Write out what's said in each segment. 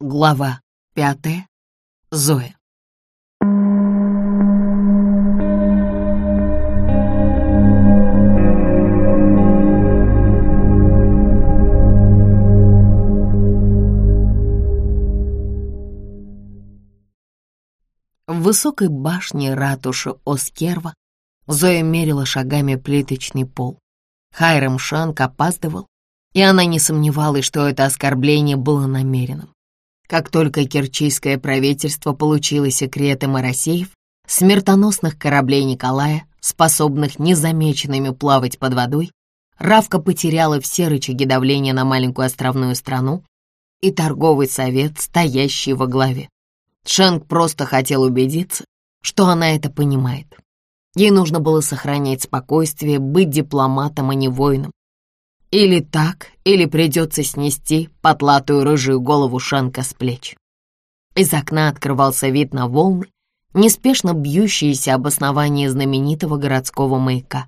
Глава пятая. Зоя. В высокой башне ратуши Оскерва Зоя мерила шагами плиточный пол. Хайрам Шанк опаздывал, и она не сомневалась, что это оскорбление было намеренным. Как только керчийское правительство получило секреты Моросеев, смертоносных кораблей Николая, способных незамеченными плавать под водой, Равка потеряла все рычаги давления на маленькую островную страну и торговый совет, стоящий во главе. Шенк просто хотел убедиться, что она это понимает. Ей нужно было сохранять спокойствие, быть дипломатом, а не воином. Или так, или придется снести потлатую рыжую голову Шанка с плеч. Из окна открывался вид на волны, неспешно бьющиеся об основании знаменитого городского маяка.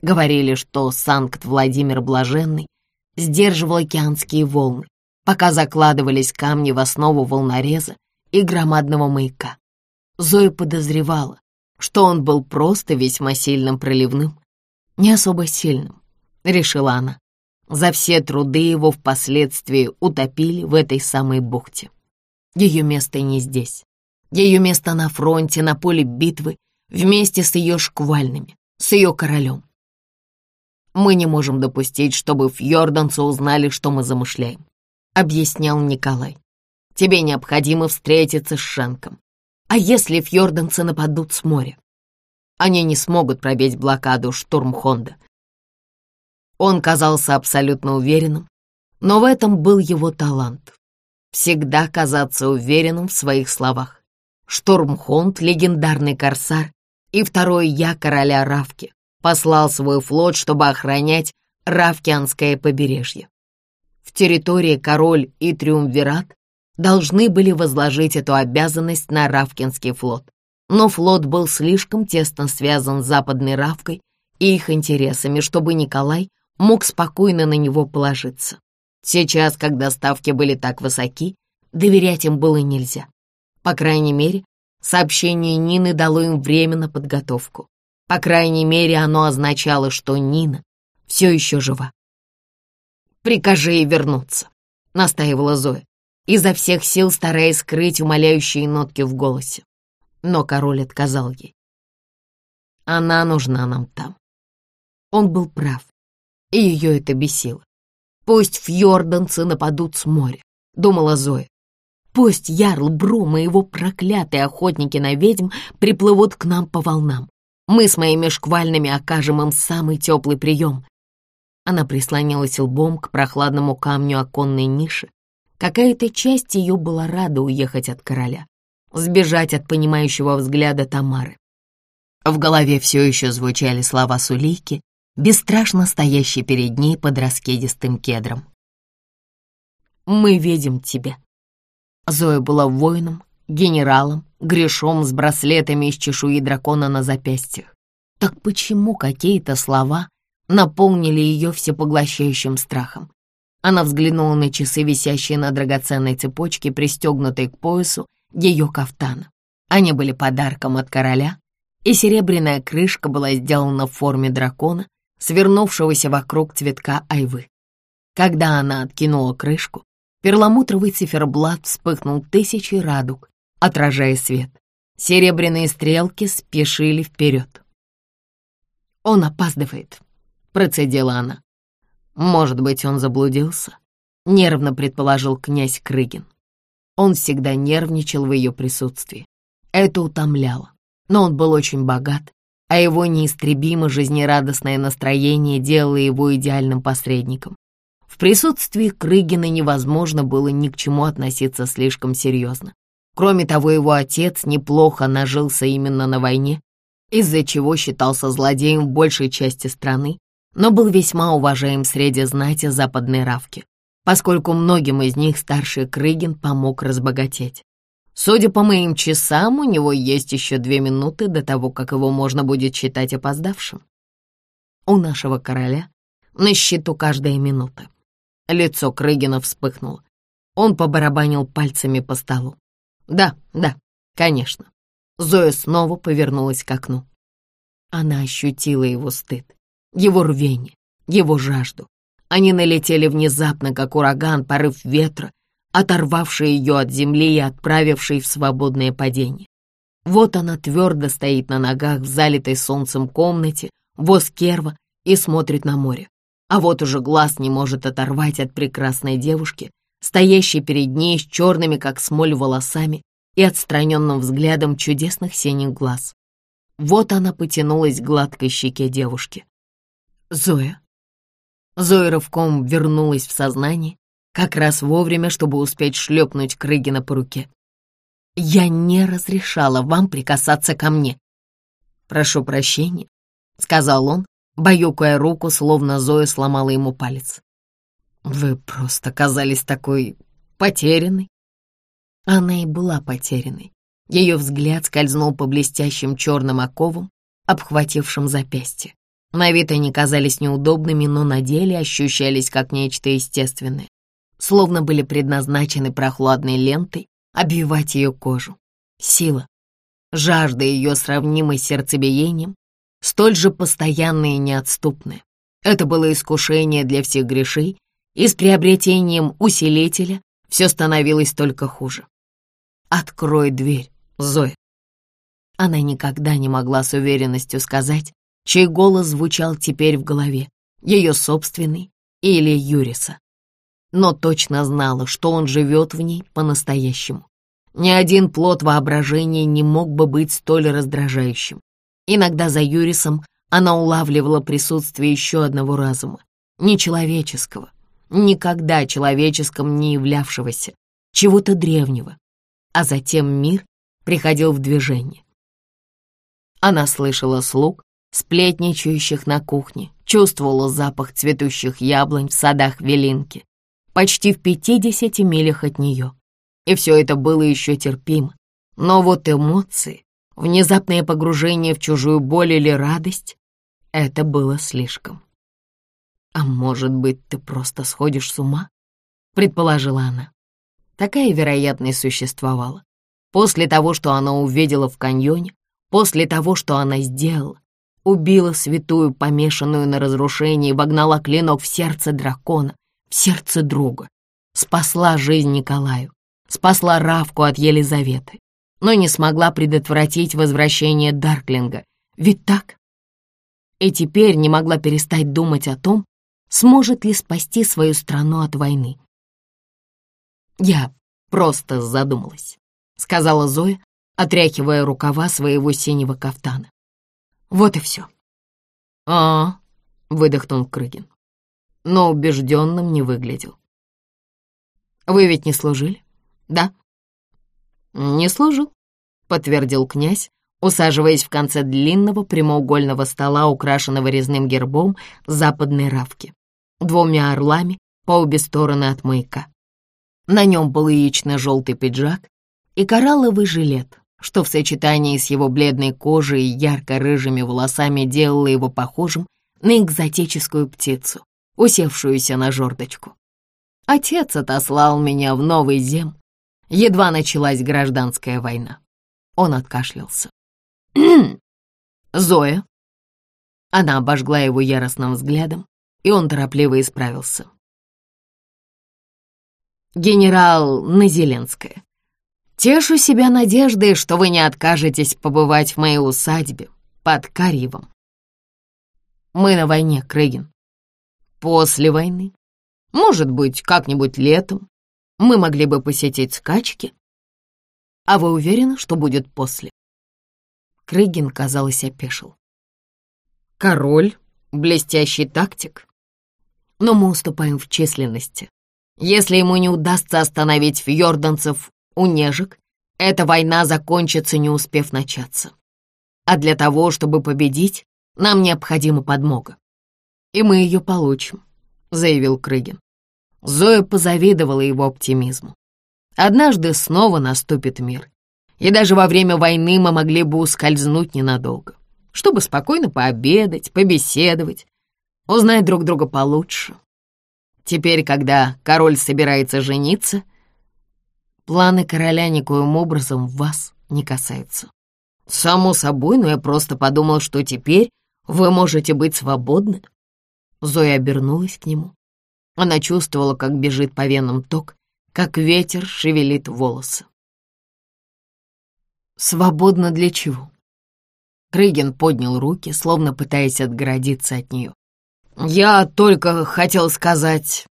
Говорили, что Санкт-Владимир Блаженный сдерживал океанские волны, пока закладывались камни в основу волнореза и громадного маяка. Зоя подозревала, что он был просто весьма сильным проливным, не особо сильным, решила она. За все труды его впоследствии утопили в этой самой бухте. Ее место не здесь. Ее место на фронте, на поле битвы, вместе с ее шквальными, с ее королем. Мы не можем допустить, чтобы фьорданцы узнали, что мы замышляем, объяснял Николай. Тебе необходимо встретиться с Шенком. А если фьорданцы нападут с моря? Они не смогут пробить блокаду штурм-хонда. Он казался абсолютно уверенным, но в этом был его талант. Всегда казаться уверенным в своих словах. Штормхонд, легендарный корсар и второй я короля Равки, послал свой флот, чтобы охранять Равкианское побережье. В территории король и триумвират должны были возложить эту обязанность на Равкинский флот. Но флот был слишком тесно связан с Западной Равкой и их интересами, чтобы Николай мог спокойно на него положиться. Сейчас, когда ставки были так высоки, доверять им было нельзя. По крайней мере, сообщение Нины дало им время на подготовку. По крайней мере, оно означало, что Нина все еще жива. «Прикажи ей вернуться», — настаивала Зоя, изо всех сил стараясь скрыть умоляющие нотки в голосе. Но король отказал ей. «Она нужна нам там». Он был прав и ее это бесило. «Пусть фьорданцы нападут с моря», — думала Зоя. «Пусть Ярл Брум и его проклятые охотники на ведьм приплывут к нам по волнам. Мы с моими шквальными окажем им самый теплый прием». Она прислонилась лбом к прохладному камню оконной ниши. Какая-то часть ее была рада уехать от короля, сбежать от понимающего взгляда Тамары. В голове все еще звучали слова Сулейки, бесстрашно стоящий перед ней под раскедистым кедром. «Мы видим тебя». Зоя была воином, генералом, грешом с браслетами из чешуи дракона на запястьях. Так почему какие-то слова наполнили ее всепоглощающим страхом? Она взглянула на часы, висящие на драгоценной цепочке, пристегнутой к поясу ее кафтана. Они были подарком от короля, и серебряная крышка была сделана в форме дракона, свернувшегося вокруг цветка айвы. Когда она откинула крышку, перламутровый циферблат вспыхнул тысячи радуг, отражая свет. Серебряные стрелки спешили вперед. «Он опаздывает», — процедила она. «Может быть, он заблудился?» — нервно предположил князь Крыгин. Он всегда нервничал в ее присутствии. Это утомляло, но он был очень богат а его неистребимо жизнерадостное настроение делало его идеальным посредником. В присутствии Крыгина невозможно было ни к чему относиться слишком серьезно. Кроме того, его отец неплохо нажился именно на войне, из-за чего считался злодеем в большей части страны, но был весьма уважаем среди знати западной Равки, поскольку многим из них старший Крыгин помог разбогатеть. Судя по моим часам, у него есть еще две минуты до того, как его можно будет считать опоздавшим. У нашего короля на счету каждая минута. Лицо Крыгина вспыхнуло. Он побарабанил пальцами по столу. «Да, да, конечно». Зоя снова повернулась к окну. Она ощутила его стыд, его рвение, его жажду. Они налетели внезапно, как ураган, порыв ветра, оторвавший ее от земли и отправивший в свободное падение. Вот она твердо стоит на ногах в залитой солнцем комнате, воз керва и смотрит на море. А вот уже глаз не может оторвать от прекрасной девушки, стоящей перед ней с черными, как смоль, волосами и отстраненным взглядом чудесных синих глаз. Вот она потянулась к гладкой щеке девушки. Зоя. Зоя рывком вернулась в сознание, как раз вовремя, чтобы успеть шлепнуть Крыгина по руке. «Я не разрешала вам прикасаться ко мне». «Прошу прощения», — сказал он, баюкая руку, словно Зоя сломала ему палец. «Вы просто казались такой потерянной». Она и была потерянной. Ее взгляд скользнул по блестящим черным оковам, обхватившим запястье. На вид они казались неудобными, но на деле ощущались как нечто естественное, словно были предназначены прохладной лентой обвивать ее кожу. Сила, жажда ее сравнимой с сердцебиением, столь же постоянная и неотступная. Это было искушение для всех грешей, и с приобретением усилителя все становилось только хуже. «Открой дверь, Зоя». Она никогда не могла с уверенностью сказать, чей голос звучал теперь в голове, ее собственный или Юриса. Но точно знала, что он живет в ней по-настоящему. Ни один плод воображения не мог бы быть столь раздражающим. Иногда за Юрисом она улавливала присутствие еще одного разума, нечеловеческого, никогда человеческом не являвшегося, чего-то древнего, а затем мир приходил в движение. Она слышала слуг, сплетничающих на кухне, чувствовала запах цветущих яблонь в садах Велинки, почти в пятидесяти милях от нее. И все это было еще терпимо. Но вот эмоции, внезапное погружение в чужую боль или радость — это было слишком. «А может быть, ты просто сходишь с ума?» — предположила она. Такая вероятность существовала. После того, что она увидела в каньоне, после того, что она сделала, убила святую, помешанную на разрушении, вогнала клинок в сердце дракона, сердце друга, спасла жизнь Николаю, спасла Равку от Елизаветы, но не смогла предотвратить возвращение Дарклинга. Ведь так? И теперь не могла перестать думать о том, сможет ли спасти свою страну от войны. «Я просто задумалась», — сказала Зоя, отряхивая рукава своего синего кафтана. «Вот и все». «А, -а — выдохнул Крыгин, но убежденным не выглядел. «Вы ведь не служили, да?» «Не служил», — подтвердил князь, усаживаясь в конце длинного прямоугольного стола, украшенного резным гербом западной равки двумя орлами по обе стороны от маяка. На нем был яично-желтый пиджак и коралловый жилет, что в сочетании с его бледной кожей и ярко-рыжими волосами делало его похожим на экзотическую птицу, усевшуюся на жердочку. Отец отослал меня в Новый Зем. Едва началась гражданская война. Он откашлялся. «Зоя!» Она обожгла его яростным взглядом, и он торопливо исправился. «Генерал Назеленская, тешу себя надеждой, что вы не откажетесь побывать в моей усадьбе под Карьевом. Мы на войне, Крыгин. После войны, может быть, как-нибудь летом, мы могли бы посетить скачки. А вы уверены, что будет после?» Крыгин, казалось, опешил. «Король, блестящий тактик, но мы уступаем в численности. Если ему не удастся остановить фьорданцев у нежек, эта война закончится, не успев начаться. А для того, чтобы победить, нам необходима подмога. И мы ее получим, заявил Крыгин. Зоя позавидовала его оптимизму. Однажды снова наступит мир, и даже во время войны мы могли бы ускользнуть ненадолго, чтобы спокойно пообедать, побеседовать, узнать друг друга получше. Теперь, когда король собирается жениться, Планы короля никоим образом вас не касаются. Само собой, но я просто подумал, что теперь вы можете быть свободны. Зоя обернулась к нему. Она чувствовала, как бежит по венам ток, как ветер шевелит волосы. Свободно для чего? Крыгин поднял руки, словно пытаясь отгородиться от нее. «Я только хотел сказать...»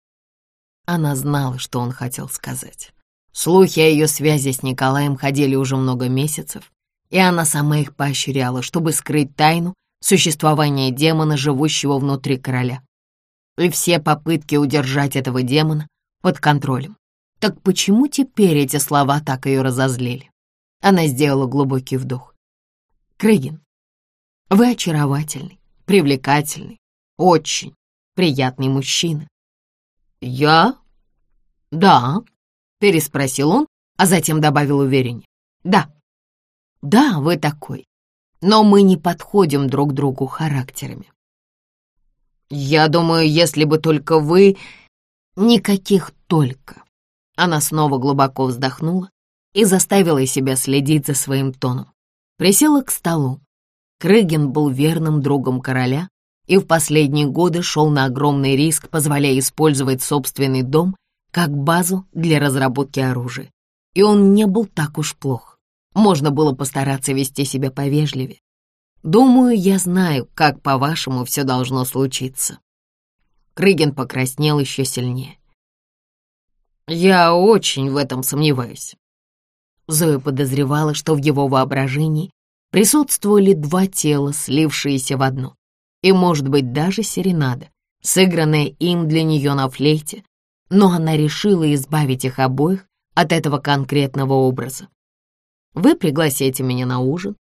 Она знала, что он хотел сказать. Слухи о ее связи с Николаем ходили уже много месяцев, и она сама их поощряла, чтобы скрыть тайну существования демона, живущего внутри короля. И все попытки удержать этого демона под контролем. Так почему теперь эти слова так ее разозлили? Она сделала глубокий вдох. Крыгин, вы очаровательный, привлекательный, очень приятный мужчина. Я? Да, переспросил он, а затем добавил увереннее. Да, да, вы такой, но мы не подходим друг другу характерами. Я думаю, если бы только вы... Никаких только. Она снова глубоко вздохнула и заставила себя следить за своим тоном. Присела к столу. Крыгин был верным другом короля и в последние годы шел на огромный риск, позволяя использовать собственный дом как базу для разработки оружия. И он не был так уж плох. Можно было постараться вести себя повежливее. Думаю, я знаю, как, по-вашему, все должно случиться. Крыгин покраснел еще сильнее. Я очень в этом сомневаюсь. Зоя подозревала, что в его воображении присутствовали два тела, слившиеся в одно, и, может быть, даже серенада, сыгранная им для нее на флейте, но она решила избавить их обоих от этого конкретного образа. Вы пригласите меня на ужин,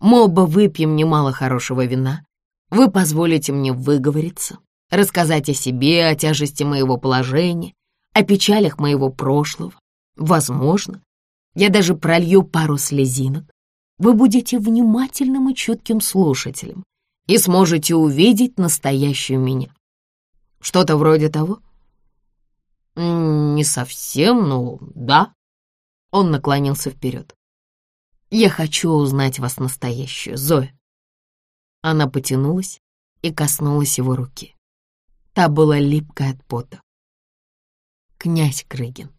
мы оба выпьем немало хорошего вина, вы позволите мне выговориться, рассказать о себе, о тяжести моего положения, о печалях моего прошлого. Возможно, я даже пролью пару слезинок. Вы будете внимательным и чутким слушателем и сможете увидеть настоящую меня. Что-то вроде того? Не совсем, но да. Он наклонился вперед. Я хочу узнать вас настоящую, Зоя. Она потянулась и коснулась его руки. Та была липкая от пота князь Крыгин.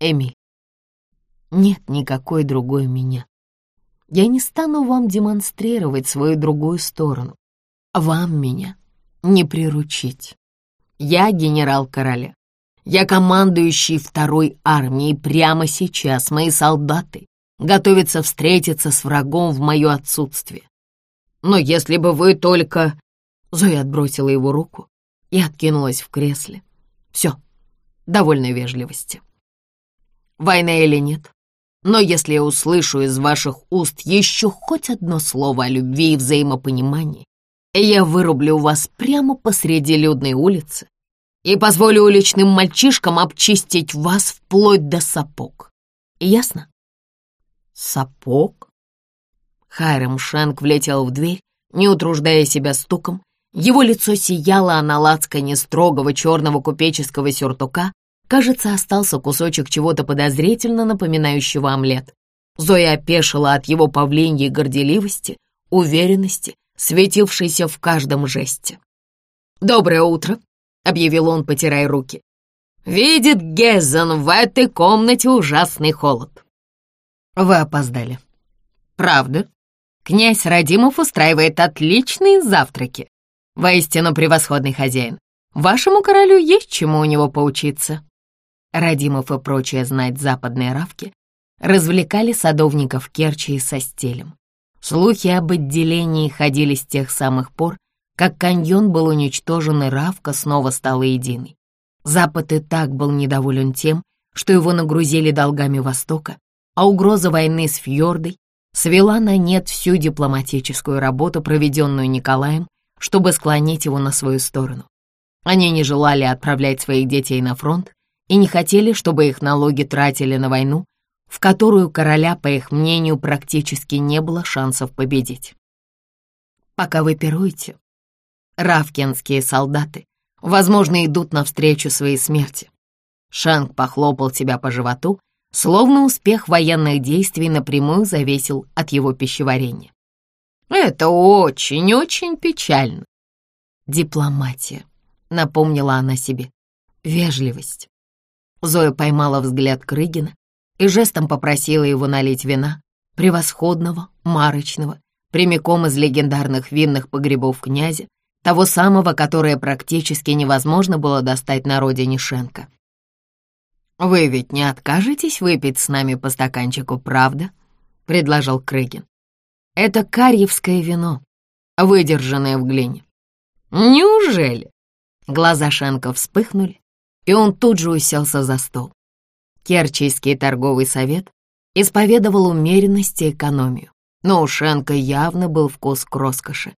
Эмиль, нет никакой другой меня. Я не стану вам демонстрировать свою другую сторону. Вам меня не приручить. Я генерал короля. Я командующий второй армией. Прямо сейчас мои солдаты готовятся встретиться с врагом в мое отсутствие. Но если бы вы только...» Зоя отбросила его руку и откинулась в кресле. «Все, довольно вежливости. Война или нет, но если я услышу из ваших уст еще хоть одно слово о любви и взаимопонимании, я вырублю вас прямо посреди людной улицы и позволю уличным мальчишкам обчистить вас вплоть до сапог. Ясно? Сапог? Хайрам Шенк влетел в дверь, не утруждая себя стуком, его лицо сияло, а на лацкане строгого черного купеческого сюртука, кажется, остался кусочек чего-то подозрительно напоминающего омлет. Зоя опешила от его павлиньей горделивости, уверенности, светившейся в каждом жесте. «Доброе утро», — объявил он, потирая руки. «Видит Гезен, в этой комнате ужасный холод». «Вы опоздали». «Правда?» Князь Радимов устраивает отличные завтраки. Воистину превосходный хозяин. Вашему королю есть чему у него поучиться». Радимов и прочая знать западные равки развлекали садовников Керчи со стелем. Слухи об отделении ходили с тех самых пор, как каньон был уничтожен и Равка снова стала единой. Запад и так был недоволен тем, что его нагрузили долгами Востока, а угроза войны с Фьордой свела на нет всю дипломатическую работу, проведенную Николаем чтобы склонить его на свою сторону. Они не желали отправлять своих детей на фронт и не хотели, чтобы их налоги тратили на войну, в которую короля, по их мнению, практически не было шансов победить. Пока вы пируете, равкинские солдаты, возможно, идут навстречу своей смерти. Шанг похлопал тебя по животу, словно успех военных действий напрямую зависел от его пищеварения. «Это очень-очень печально». «Дипломатия», — напомнила она себе. «Вежливость». Зоя поймала взгляд Крыгина и жестом попросила его налить вина, превосходного, марочного, прямиком из легендарных винных погребов князя, того самого, которое практически невозможно было достать на родине Шенка. «Вы ведь не откажетесь выпить с нами по стаканчику, правда?» — предложил Крыгин. «Это карьевское вино, выдержанное в глине». «Неужели?» Глаза Шенка вспыхнули, и он тут же уселся за стол. Керчийский торговый совет исповедовал умеренность и экономию, но у Шенка явно был вкус к роскоши.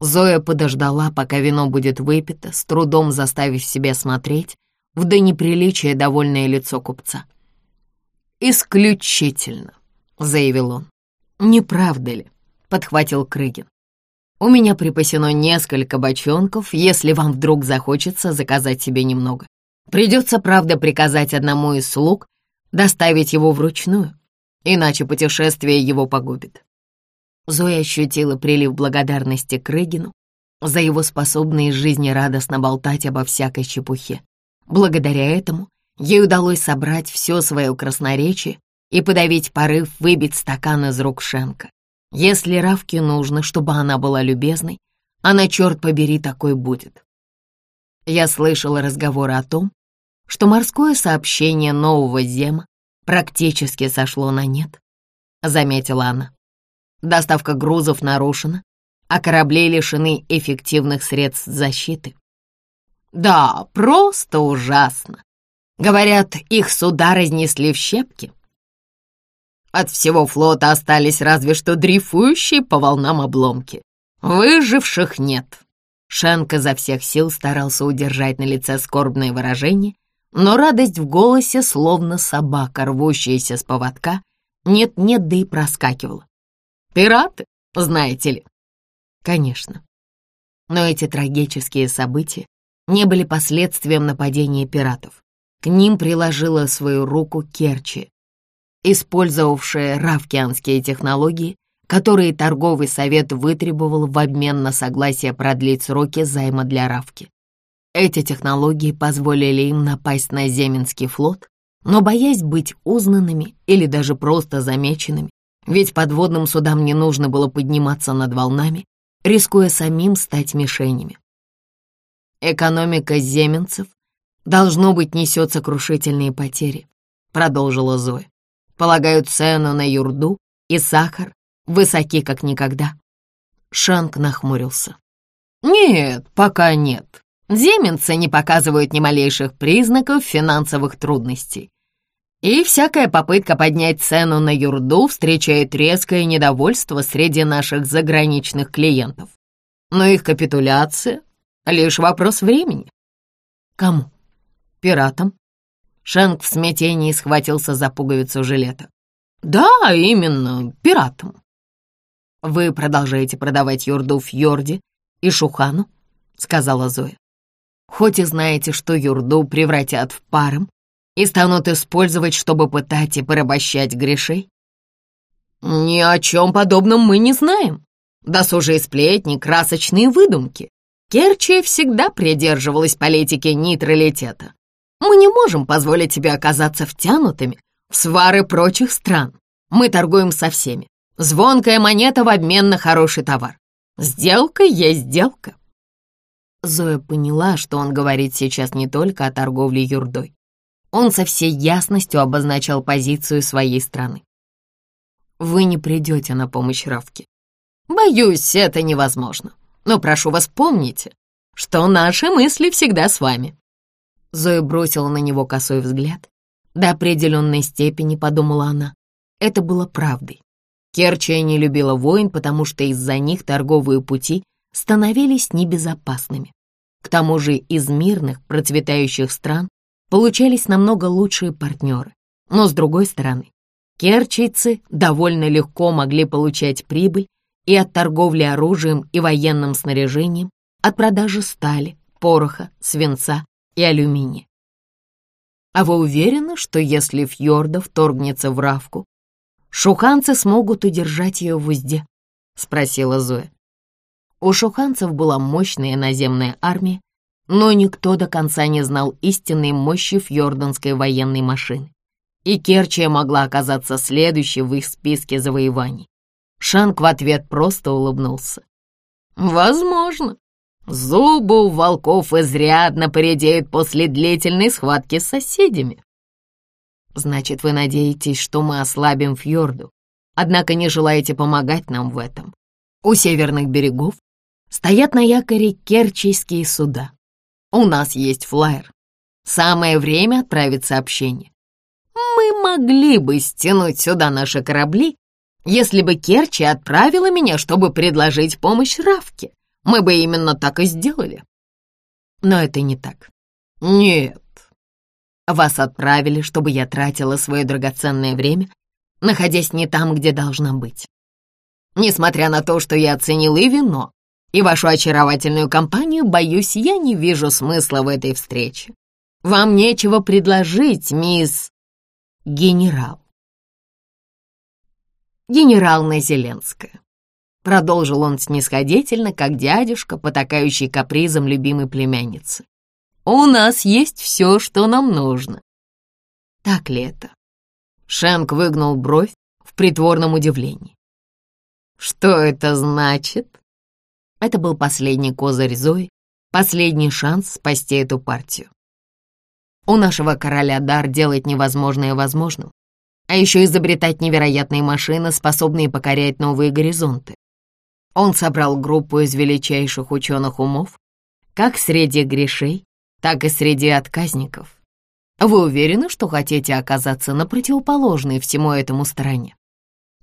Зоя подождала, пока вино будет выпито, с трудом заставив себя смотреть в до неприличия довольное лицо купца. «Исключительно», — заявил он. «Не правда ли?» — подхватил Крыгин. «У меня припасено несколько бочонков, если вам вдруг захочется заказать себе немного. Придется, правда, приказать одному из слуг доставить его вручную, иначе путешествие его погубит. Зоя ощутила прилив благодарности Крыгину за его способность жизнерадостно болтать обо всякой чепухе. Благодаря этому ей удалось собрать все свое красноречие и подавить порыв выбить стакан из рук Шенка. Если Равке нужно, чтобы она была любезной, она, черт побери, такой будет. Я слышала разговоры о том, что морское сообщение нового Зема практически сошло на нет, заметила она. Доставка грузов нарушена, а корабли лишены эффективных средств защиты. Да, просто ужасно. Говорят, их суда разнесли в щепки. От всего флота остались разве что дрейфующие по волнам обломки. Выживших нет. Шенк изо всех сил старался удержать на лице скорбное выражение, но радость в голосе, словно собака, рвущаяся с поводка, нет-нет, да и проскакивала. Пираты, знаете ли. Конечно. Но эти трагические события не были последствием нападения пиратов. К ним приложила свою руку Керчи, использовавшая равкианские технологии, которые торговый совет вытребовал в обмен на согласие продлить сроки займа для Равки. Эти технологии позволили им напасть на Земенский флот, но боясь быть узнанными или даже просто замеченными, ведь подводным судам не нужно было подниматься над волнами, рискуя самим стать мишенями. Экономика земенцев должно быть несет сокрушительные потери, продолжила Зоя. Полагаю, цену на юрду и сахар высоки как никогда. Шанк нахмурился. Нет, пока нет. Земенцы не показывают ни малейших признаков финансовых трудностей. И всякая попытка поднять цену на юрду встречает резкое недовольство среди наших заграничных клиентов. Но их капитуляция — лишь вопрос времени. Кому? Пиратам? Шенк в смятении схватился за пуговицу жилета. Да, именно, пиратам. Вы продолжаете продавать юрду в Йорде и Шухану, сказала Зоя. Хоть и знаете, что юрду превратят в паром, и станут использовать, чтобы пытать и порабощать грешей? Ни о чем подобном мы не знаем. Досужие сплетни, красочные выдумки. Керчия всегда придерживалась политики нейтралитета. Мы не можем позволить себе оказаться втянутыми в свары прочих стран. Мы торгуем со всеми. Звонкая монета в обмен на хороший товар. Сделка есть сделка. Зоя поняла, что он говорит сейчас не только о торговле юрдой. Он со всей ясностью обозначал позицию своей страны. «Вы не придете на помощь Равке». «Боюсь, это невозможно. Но прошу вас, помните, что наши мысли всегда с вами». Зоя бросила на него косой взгляд. До определенной степени, подумала она, это было правдой. Керчия не любила войн, потому что из-за них торговые пути становились небезопасными. К тому же из мирных, процветающих стран получались намного лучшие партнеры. Но с другой стороны, керчийцы довольно легко могли получать прибыль и от торговли оружием и военным снаряжением, от продажи стали, пороха, свинца и алюминия. А вы уверены, что если Фьорда вторгнется в Равку, шуханцы смогут удержать ее в узде?» — спросила Зоя. У шуханцев была мощная наземная армия, но никто до конца не знал истинной мощи фьорданской военной машины. И Керчия могла оказаться следующей в их списке завоеваний. Шанк в ответ просто улыбнулся. «Возможно. Зубы у волков изрядно поредеют после длительной схватки с соседями». «Значит, вы надеетесь, что мы ослабим фьорду, однако не желаете помогать нам в этом. У северных берегов стоят на якоре керчийские суда. У нас есть флайер. Самое время отправить сообщение. Мы могли бы стянуть сюда наши корабли, если бы Керчи отправила меня, чтобы предложить помощь Равке. Мы бы именно так и сделали. Но это не так. Нет. Вас отправили, чтобы я тратила свое драгоценное время, находясь не там, где должна быть. Несмотря на то, что я оценил и вино, и вашу очаровательную компанию, боюсь, я не вижу смысла в этой встрече. Вам нечего предложить, мисс... Генерал. Генерал Назеленская. Продолжил он снисходительно, как дядюшка, потакающий капризом любимой племянницы. «У нас есть все, что нам нужно». Так ли это? Шенк выгнул бровь в притворном удивлении. «Что это значит?» Это был последний козырь Зои, последний шанс спасти эту партию. У нашего короля дар делать невозможное возможным, а еще изобретать невероятные машины, способные покорять новые горизонты. Он собрал группу из величайших ученых умов, как среди грешей, так и среди отказников. Вы уверены, что хотите оказаться на противоположной всему этому стороне?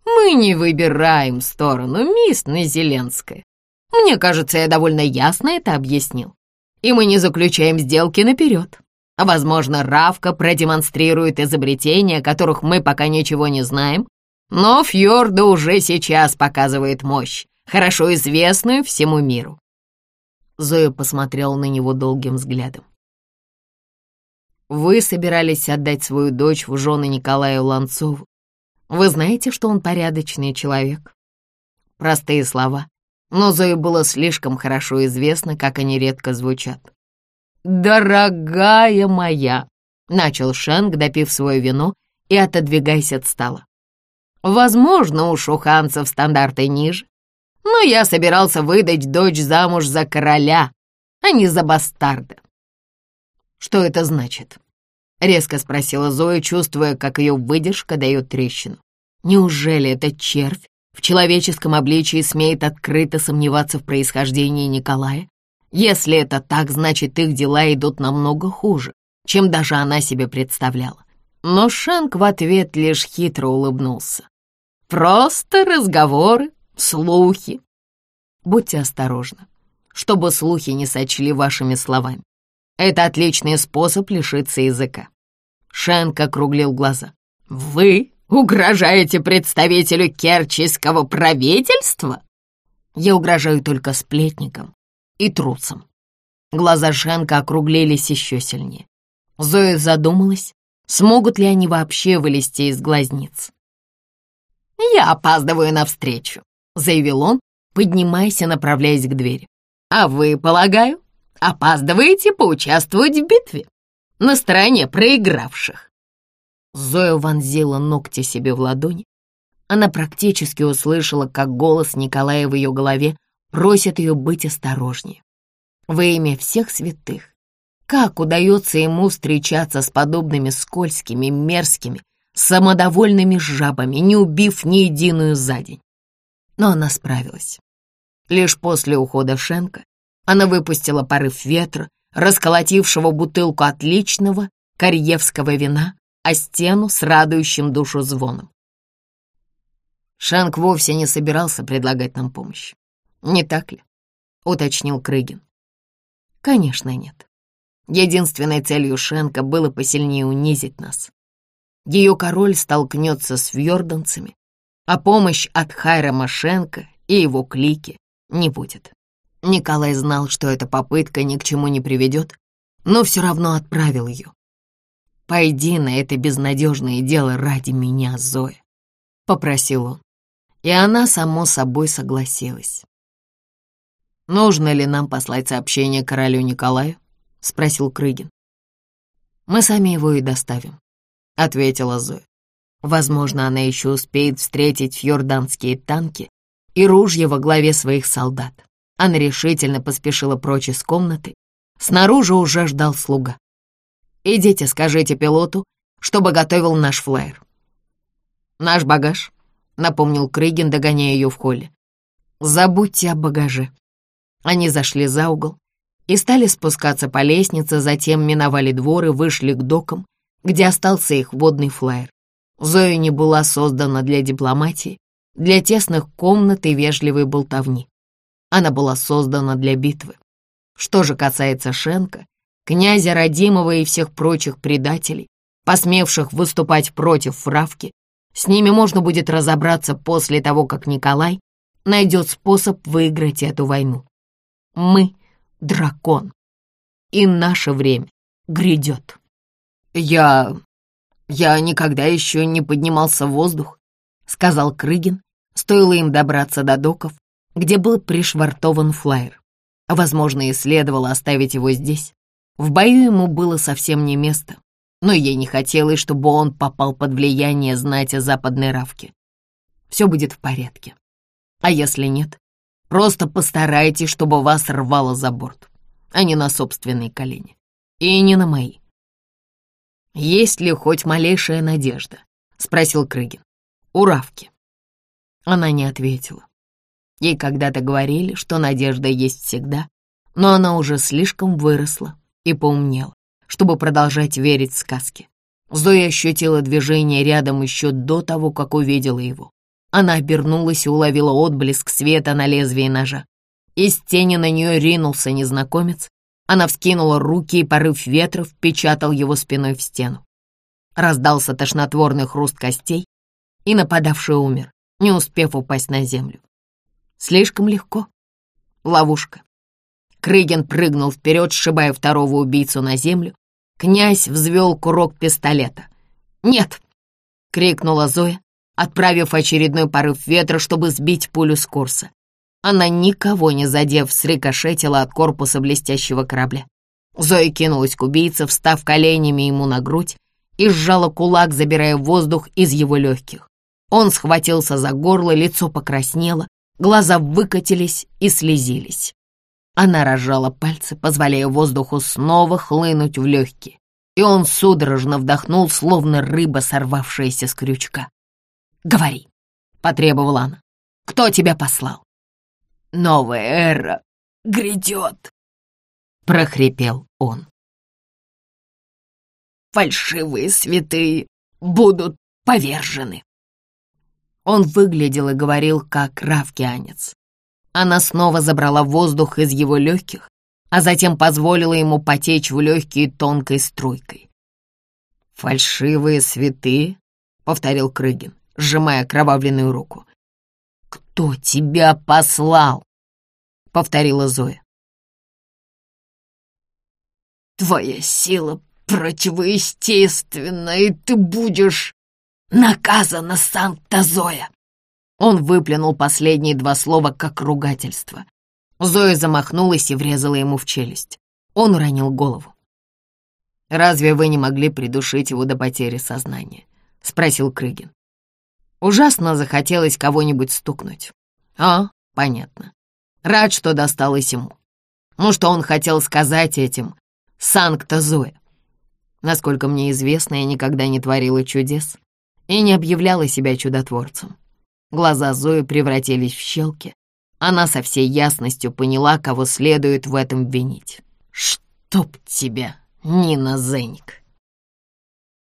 Мы не выбираем сторону, мисс Назеленская. Мне кажется, я довольно ясно это объяснил. И мы не заключаем сделки наперед. Возможно, Равка продемонстрирует изобретения, о которых мы пока ничего не знаем, но Фьорда уже сейчас показывает мощь, хорошо известную всему миру. Зоя посмотрела на него долгим взглядом. «Вы собирались отдать свою дочь в жены Николаю Ланцову. Вы знаете, что он порядочный человек?» Простые слова, но Зое было слишком хорошо известно, как они редко звучат. «Дорогая моя!» — начал Шенк, допив свое вино и отодвигаясь от стола. «Возможно, у шуханцев стандарты ниже, но я собирался выдать дочь замуж за короля, а не за бастарда». «Что это значит?» — резко спросила Зоя, чувствуя, как ее выдержка дает трещину. «Неужели этот червь в человеческом обличии смеет открыто сомневаться в происхождении Николая? Если это так, значит, их дела идут намного хуже, чем даже она себе представляла. Но Шанк в ответ лишь хитро улыбнулся. «Просто разговоры, слухи. Будьте осторожны, чтобы слухи не сочли вашими словами. Это отличный способ лишиться языка». Шенк округлил глаза. «Вы Угрожаете представителю керчийского правительства? Я угрожаю только сплетникам и трусам. Глаза Шенка округлились еще сильнее. Зоя задумалась, смогут ли они вообще вылезти из глазниц. «Я опаздываю навстречу», — заявил он, поднимаясь и направляясь к двери. «А вы, полагаю, опаздываете поучаствовать в битве на стороне проигравших?» Зоя вонзила ногти себе в ладони. Она практически услышала, как голос Николая в ее голове просит ее быть осторожнее. Во имя всех святых, как удается ему встречаться с подобными скользкими, мерзкими, самодовольными жабами, не убив ни единую за день? Но она справилась. Лишь после ухода Шенка она выпустила порыв ветра, расколотившего бутылку отличного корьевского вина, о стену с радующим душу звоном. Шанк вовсе не собирался предлагать нам помощь. Не так ли? Уточнил Крыгин. Конечно, нет. Единственной целью Шенка было посильнее унизить нас. Ее король столкнется с вьорданцами, а помощь от Хайра Машенко и его клики не будет. Николай знал, что эта попытка ни к чему не приведет, но все равно отправил ее. «Пойди на это безнадежное дело ради меня, Зоя», — попросил он. И она, само собой, согласилась. «Нужно ли нам послать сообщение королю Николаю?» — спросил Крыгин. «Мы сами его и доставим», — ответила Зоя. «Возможно, она еще успеет встретить фьорданские танки и ружья во главе своих солдат». Она решительно поспешила прочь из комнаты. Снаружи уже ждал слуга. «Идите, скажите пилоту, чтобы готовил наш флайер». «Наш багаж», — напомнил Крыгин, догоняя ее в холле. «Забудьте о багаже». Они зашли за угол и стали спускаться по лестнице, затем миновали двор и вышли к докам, где остался их водный флайер. Зоя не была создана для дипломатии, для тесных комнат и вежливой болтовни. Она была создана для битвы. Что же касается Шенка, князя Родимова и всех прочих предателей, посмевших выступать против Фравки, с ними можно будет разобраться после того, как Николай найдет способ выиграть эту войну. Мы — дракон, и наше время грядет. Я... я никогда еще не поднимался в воздух, сказал Крыгин, стоило им добраться до доков, где был пришвартован флайер. Возможно, и следовало оставить его здесь. В бою ему было совсем не место, но ей не хотелось, чтобы он попал под влияние знати западной Равки. Все будет в порядке. А если нет, просто постарайтесь, чтобы вас рвало за борт, а не на собственные колени. И не на мои. «Есть ли хоть малейшая надежда?» — спросил Крыгин. «У Равки». Она не ответила. Ей когда-то говорили, что надежда есть всегда, но она уже слишком выросла и поумнела, чтобы продолжать верить в сказки. Зоя ощутила движение рядом еще до того, как увидела его. Она обернулась и уловила отблеск света на лезвии ножа. Из тени на нее ринулся незнакомец. Она вскинула руки, и порыв ветра впечатал его спиной в стену. Раздался тошнотворный хруст костей, и нападавший умер, не успев упасть на землю. Слишком легко. Ловушка. Крыгин прыгнул вперед, сшибая второго убийцу на землю. Князь взвел курок пистолета. «Нет!» — крикнула Зоя, отправив очередной порыв ветра, чтобы сбить пулю с курса. Она, никого не задев, срикошетила от корпуса блестящего корабля. Зоя кинулась к убийце, встав коленями ему на грудь и сжала кулак, забирая воздух из его легких. Он схватился за горло, лицо покраснело, Глаза выкатились и слезились. Она разжала пальцы, позволяя воздуху снова хлынуть в легкие, и он судорожно вдохнул, словно рыба, сорвавшаяся с крючка. «Говори», — потребовала она, — «кто тебя послал?» «Новая эра грядет», — прохрипел он. «Фальшивые святые будут повержены». Он выглядел и говорил, как равкианец. Она снова забрала воздух из его легких, а затем позволила ему потечь в легкие тонкой струйкой. «Фальшивые святые?» — повторил Крыгин, сжимая кровавленную руку. «Кто тебя послал?» — повторила Зоя. «Твоя сила противоестественна, и ты будешь «Наказана Санта-Зоя!» Он выплюнул последние два слова как ругательство. Зоя замахнулась и врезала ему в челюсть. Он уронил голову. «Разве вы не могли придушить его до потери сознания?» — спросил Крыгин. Ужасно захотелось кого-нибудь стукнуть. «А, понятно. Рад, что досталось ему. Ну, что он хотел сказать этим «Санкта-Зоя». Насколько мне известно, я никогда не творила чудес и не объявляла себя чудотворцем. Глаза Зои превратились в щелки. Она со всей ясностью поняла, кого следует в этом винить. «Чтоб тебя, Нина Зеник!»